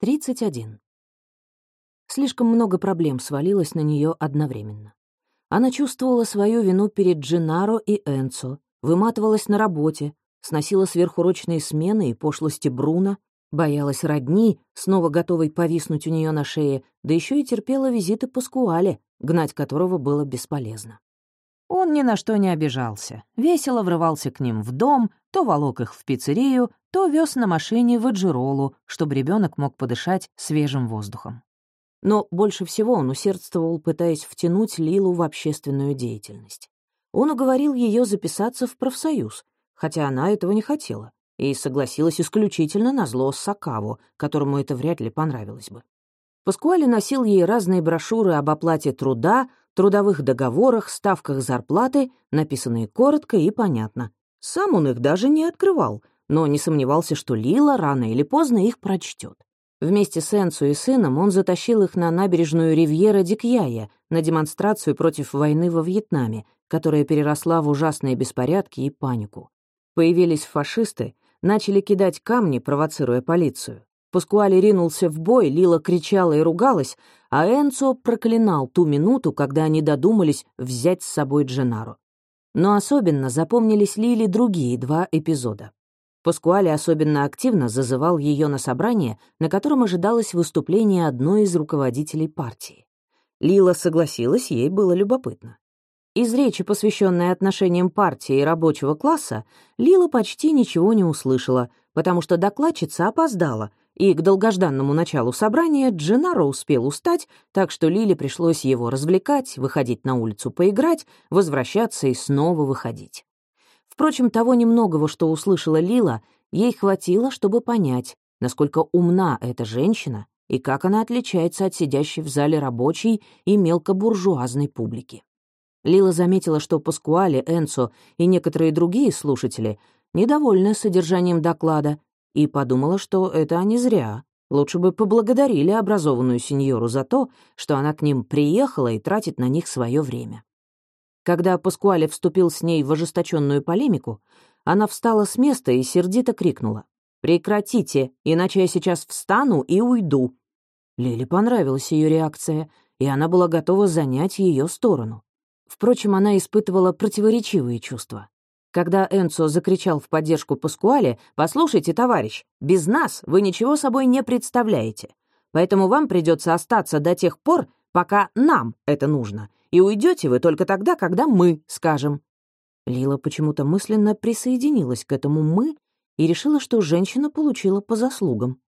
31. Слишком много проблем свалилось на нее одновременно. Она чувствовала свою вину перед Дженаро и Энцо, выматывалась на работе, сносила сверхурочные смены и пошлости Бруно, боялась родни, снова готовой повиснуть у нее на шее, да еще и терпела визиты Паскуале, гнать которого было бесполезно. Он ни на что не обижался, весело врывался к ним в дом, то волок их в пиццерию, то вез на машине в Аджиролу, чтобы ребенок мог подышать свежим воздухом. Но больше всего он усердствовал, пытаясь втянуть Лилу в общественную деятельность. Он уговорил ее записаться в профсоюз, хотя она этого не хотела, и согласилась исключительно на зло Сакаву, которому это вряд ли понравилось бы. Паскуали носил ей разные брошюры об оплате труда, трудовых договорах, ставках зарплаты, написанные коротко и понятно. Сам он их даже не открывал, но не сомневался, что Лила рано или поздно их прочтет. Вместе с Энсу и сыном он затащил их на набережную Ривьера Дикьяя на демонстрацию против войны во Вьетнаме, которая переросла в ужасные беспорядки и панику. Появились фашисты, начали кидать камни, провоцируя полицию. Паскуали ринулся в бой, Лила кричала и ругалась, а Энцо проклинал ту минуту, когда они додумались взять с собой Дженару. Но особенно запомнились Лили другие два эпизода. Паскуале особенно активно зазывал ее на собрание, на котором ожидалось выступление одной из руководителей партии. Лила согласилась, ей было любопытно. Из речи, посвященной отношениям партии и рабочего класса, Лила почти ничего не услышала, потому что докладчица опоздала, и к долгожданному началу собрания Дженаро успел устать, так что Лиле пришлось его развлекать, выходить на улицу поиграть, возвращаться и снова выходить. Впрочем, того немногого, что услышала Лила, ей хватило, чтобы понять, насколько умна эта женщина и как она отличается от сидящей в зале рабочей и мелкобуржуазной публики. Лила заметила, что Паскуале, Энцо и некоторые другие слушатели недовольны содержанием доклада и подумала, что это они зря. Лучше бы поблагодарили образованную сеньору за то, что она к ним приехала и тратит на них свое время. Когда Паскуале вступил с ней в ожесточенную полемику, она встала с места и сердито крикнула. «Прекратите, иначе я сейчас встану и уйду». Лиле понравилась ее реакция, и она была готова занять ее сторону. Впрочем, она испытывала противоречивые чувства. Когда Энцо закричал в поддержку Паскуале, «Послушайте, товарищ, без нас вы ничего собой не представляете, поэтому вам придется остаться до тех пор, пока нам это нужно, и уйдете вы только тогда, когда мы скажем». Лила почему-то мысленно присоединилась к этому «мы» и решила, что женщина получила по заслугам.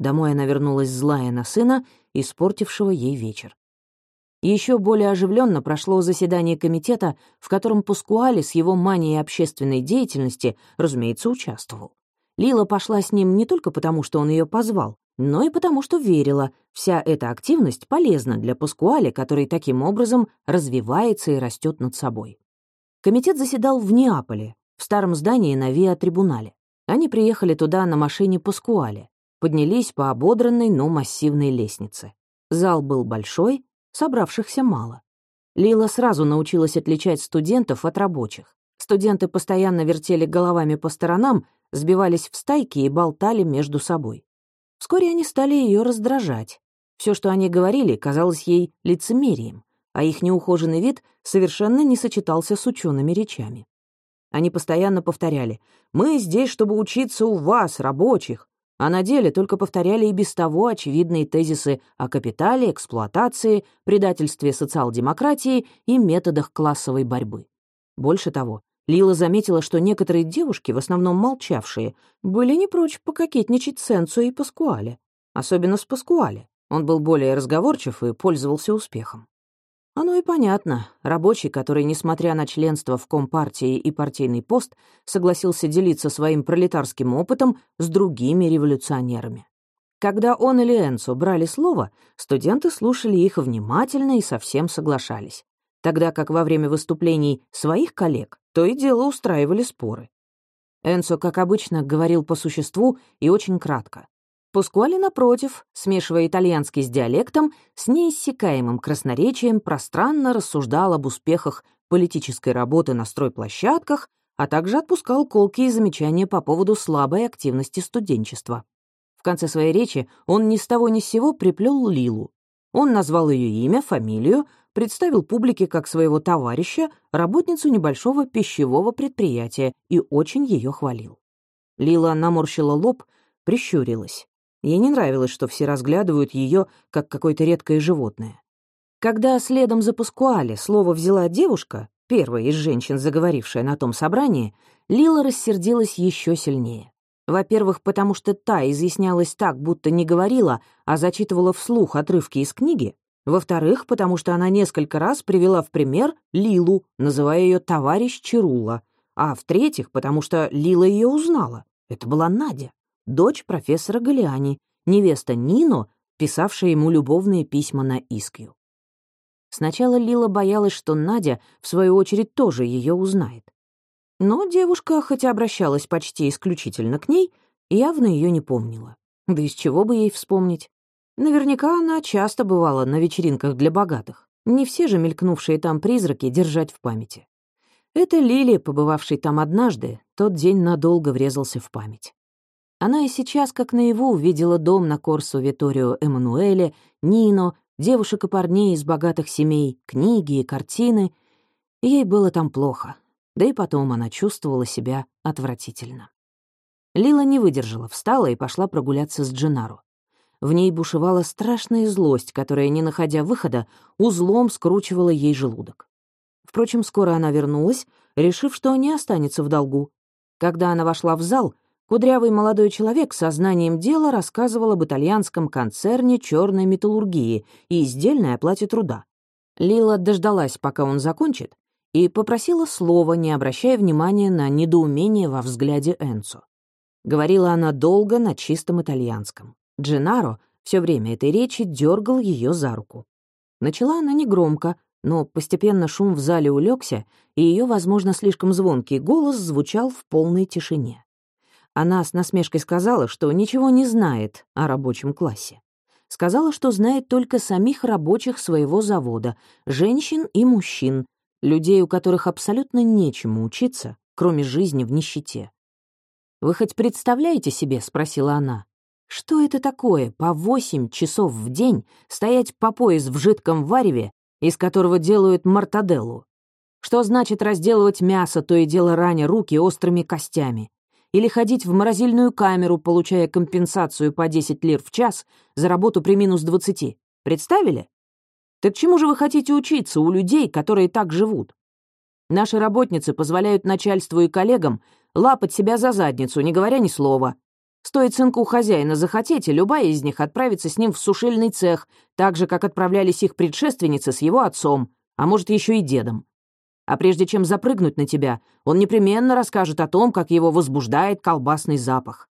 Домой она вернулась злая на сына, испортившего ей вечер. Еще более оживленно прошло заседание комитета, в котором Пускуали с его манией общественной деятельности, разумеется, участвовал. Лила пошла с ним не только потому, что он ее позвал, но и потому, что верила, вся эта активность полезна для Пускуали, который таким образом развивается и растет над собой. Комитет заседал в Неаполе, в старом здании на Виа-трибунале. Они приехали туда на машине Пускуали, поднялись по ободранной, но массивной лестнице. Зал был большой, Собравшихся мало. Лила сразу научилась отличать студентов от рабочих. Студенты постоянно вертели головами по сторонам, сбивались в стайки и болтали между собой. Вскоре они стали ее раздражать. Все, что они говорили, казалось ей лицемерием, а их неухоженный вид совершенно не сочетался с учеными речами. Они постоянно повторяли «Мы здесь, чтобы учиться у вас, рабочих а на деле только повторяли и без того очевидные тезисы о капитале, эксплуатации, предательстве социал-демократии и методах классовой борьбы. Больше того, Лила заметила, что некоторые девушки, в основном молчавшие, были не прочь пококетничать с и Паскуале. Особенно с Паскуале. Он был более разговорчив и пользовался успехом. Оно и понятно. Рабочий, который, несмотря на членство в Компартии и партийный пост, согласился делиться своим пролетарским опытом с другими революционерами. Когда он или Энцо брали слово, студенты слушали их внимательно и совсем соглашались, тогда как во время выступлений своих коллег то и дело устраивали споры. Энцо, как обычно, говорил по существу и очень кратко. Пускуали, напротив, смешивая итальянский с диалектом, с неиссякаемым красноречием пространно рассуждал об успехах политической работы на стройплощадках, а также отпускал колкие замечания по поводу слабой активности студенчества. В конце своей речи он ни с того ни с сего приплел Лилу. Он назвал ее имя, фамилию, представил публике как своего товарища, работницу небольшого пищевого предприятия, и очень ее хвалил. Лила наморщила лоб, прищурилась. Ей не нравилось, что все разглядывают ее как какое-то редкое животное. Когда следом за Паскуале слово взяла девушка, первая из женщин, заговорившая на том собрании, Лила рассердилась еще сильнее. Во-первых, потому что та изъяснялась так, будто не говорила, а зачитывала вслух отрывки из книги. Во-вторых, потому что она несколько раз привела в пример Лилу, называя ее товарищ Чирула. А в-третьих, потому что Лила ее узнала. Это была Надя, дочь профессора Галиани, невеста Нино, писавшая ему любовные письма на Искью. Сначала Лила боялась, что Надя, в свою очередь, тоже ее узнает. Но девушка, хотя обращалась почти исключительно к ней, явно ее не помнила. Да из чего бы ей вспомнить? Наверняка она часто бывала на вечеринках для богатых. Не все же мелькнувшие там призраки держать в памяти. Это Лили, побывавший там однажды, тот день надолго врезался в память. Она и сейчас, как наяву, увидела дом на Корсо Виторио Эммануэле, Нино, девушек и парней из богатых семей, книги и картины. Ей было там плохо, да и потом она чувствовала себя отвратительно. Лила не выдержала, встала и пошла прогуляться с Дженаро. В ней бушевала страшная злость, которая, не находя выхода, узлом скручивала ей желудок. Впрочем, скоро она вернулась, решив, что не останется в долгу. Когда она вошла в зал, кудрявый молодой человек со знанием дела рассказывал об итальянском концерне черной металлургии и издельной оплате труда. Лила дождалась, пока он закончит, и попросила слова, не обращая внимания на недоумение во взгляде Энцо. Говорила она долго на чистом итальянском. Дженаро все время этой речи дергал ее за руку. Начала она негромко, но постепенно шум в зале улегся, и ее, возможно, слишком звонкий голос звучал в полной тишине. Она с насмешкой сказала, что ничего не знает о рабочем классе. Сказала, что знает только самих рабочих своего завода, женщин и мужчин, людей, у которых абсолютно нечему учиться, кроме жизни в нищете. «Вы хоть представляете себе?» — спросила она. «Что это такое по восемь часов в день стоять по пояс в жидком вареве, из которого делают мартаделлу? Что значит разделывать мясо, то и дело раня руки острыми костями? Или ходить в морозильную камеру, получая компенсацию по 10 лир в час за работу при минус 20? Представили? Так чему же вы хотите учиться у людей, которые так живут? Наши работницы позволяют начальству и коллегам лапать себя за задницу, не говоря ни слова. Стоит сынку хозяина захотеть, и любая из них отправится с ним в сушильный цех, так же, как отправлялись их предшественницы с его отцом, а может, еще и дедом. А прежде чем запрыгнуть на тебя, он непременно расскажет о том, как его возбуждает колбасный запах.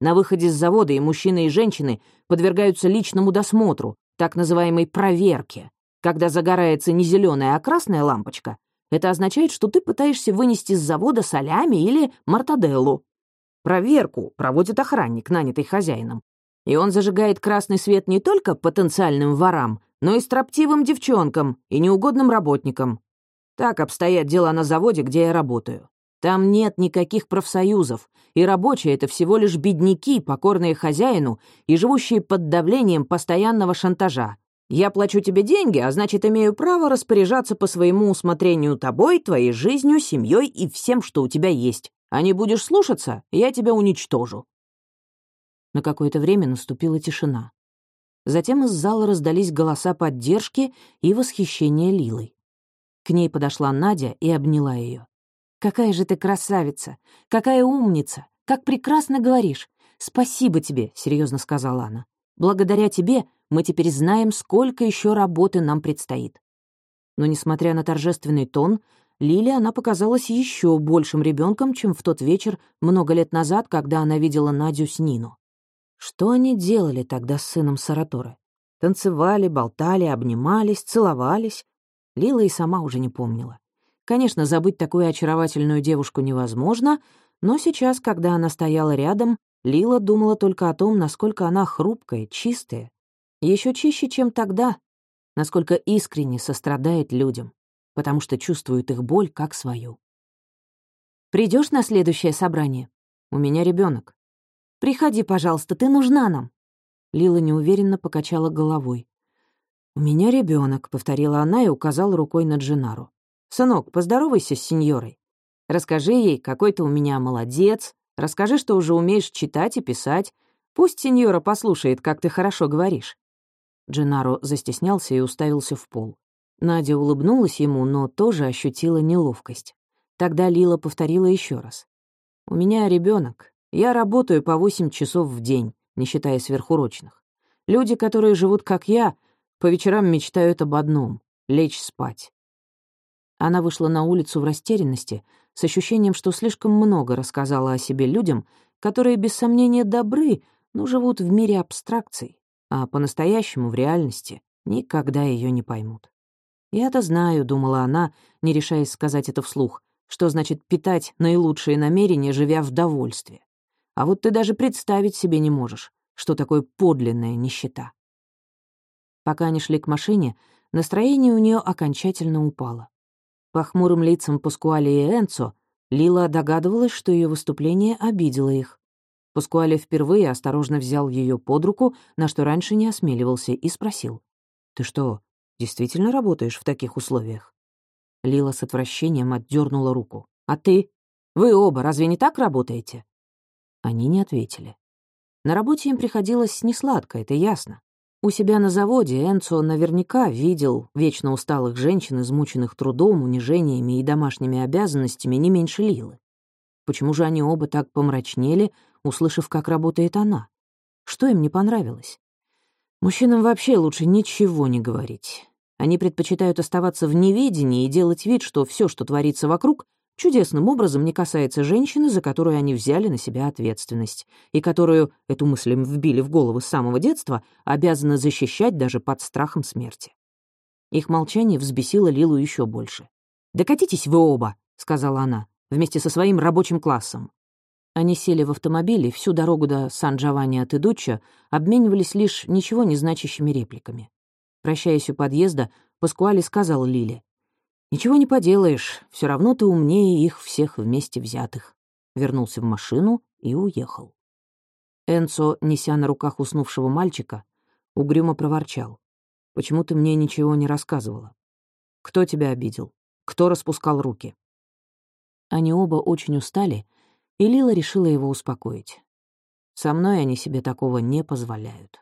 На выходе с завода и мужчины, и женщины подвергаются личному досмотру, так называемой проверке. Когда загорается не зеленая, а красная лампочка, это означает, что ты пытаешься вынести с завода солями или мартаделлу. Проверку проводит охранник, нанятый хозяином. И он зажигает красный свет не только потенциальным ворам, но и строптивым девчонкам и неугодным работникам. Так обстоят дела на заводе, где я работаю. Там нет никаких профсоюзов, и рабочие — это всего лишь бедняки, покорные хозяину и живущие под давлением постоянного шантажа. Я плачу тебе деньги, а значит, имею право распоряжаться по своему усмотрению тобой, твоей жизнью, семьей и всем, что у тебя есть. А не будешь слушаться, я тебя уничтожу». На какое-то время наступила тишина. Затем из зала раздались голоса поддержки и восхищения Лилой. К ней подошла Надя и обняла ее. «Какая же ты красавица! Какая умница! Как прекрасно говоришь! Спасибо тебе!» — серьезно сказала она. «Благодаря тебе мы теперь знаем, сколько еще работы нам предстоит». Но, несмотря на торжественный тон, Лиле она показалась еще большим ребенком, чем в тот вечер много лет назад, когда она видела Надю с Нину. Что они делали тогда с сыном Сараторы? Танцевали, болтали, обнимались, целовались. Лила и сама уже не помнила. Конечно, забыть такую очаровательную девушку невозможно, но сейчас, когда она стояла рядом, Лила думала только о том, насколько она хрупкая, чистая. Еще чище, чем тогда, насколько искренне сострадает людям, потому что чувствует их боль как свою. Придешь на следующее собрание? У меня ребенок. Приходи, пожалуйста, ты нужна нам». Лила неуверенно покачала головой. «У меня ребенок, повторила она и указала рукой на Джинару. «Сынок, поздоровайся с сеньорой. Расскажи ей, какой ты у меня молодец. Расскажи, что уже умеешь читать и писать. Пусть сеньора послушает, как ты хорошо говоришь». Джинаро застеснялся и уставился в пол. Надя улыбнулась ему, но тоже ощутила неловкость. Тогда Лила повторила еще раз. «У меня ребенок. Я работаю по восемь часов в день, не считая сверхурочных. Люди, которые живут как я, по вечерам мечтают об одном — лечь спать». Она вышла на улицу в растерянности, с ощущением, что слишком много рассказала о себе людям, которые, без сомнения, добры, но живут в мире абстракций, а по-настоящему в реальности никогда ее не поймут. «Я-то знаю», — думала она, не решаясь сказать это вслух, что значит питать наилучшие намерения, живя в довольстве. А вот ты даже представить себе не можешь, что такое подлинная нищета. Пока они шли к машине, настроение у нее окончательно упало. По хмурым лицам Паскуали и Энцо Лила догадывалась, что ее выступление обидело их. Паскуали впервые осторожно взял ее под руку, на что раньше не осмеливался, и спросил. «Ты что, действительно работаешь в таких условиях?» Лила с отвращением отдернула руку. «А ты? Вы оба разве не так работаете?» Они не ответили. На работе им приходилось несладко, это ясно. У себя на заводе Энцо наверняка видел вечно усталых женщин, измученных трудом, унижениями и домашними обязанностями не меньше Лилы. Почему же они оба так помрачнели, услышав, как работает она? Что им не понравилось? Мужчинам вообще лучше ничего не говорить. Они предпочитают оставаться в неведении и делать вид, что все, что творится вокруг, чудесным образом не касается женщины, за которую они взяли на себя ответственность, и которую, эту мысль им вбили в голову с самого детства, обязаны защищать даже под страхом смерти. Их молчание взбесило Лилу еще больше. «Докатитесь вы оба», — сказала она, вместе со своим рабочим классом. Они сели в автомобиль и всю дорогу до Сан-Джованни от Идуччо обменивались лишь ничего не значащими репликами. Прощаясь у подъезда, Паскуали сказал Лиле. «Ничего не поделаешь, все равно ты умнее их всех вместе взятых». Вернулся в машину и уехал. Энцо, неся на руках уснувшего мальчика, угрюмо проворчал. «Почему ты мне ничего не рассказывала? Кто тебя обидел? Кто распускал руки?» Они оба очень устали, и Лила решила его успокоить. «Со мной они себе такого не позволяют».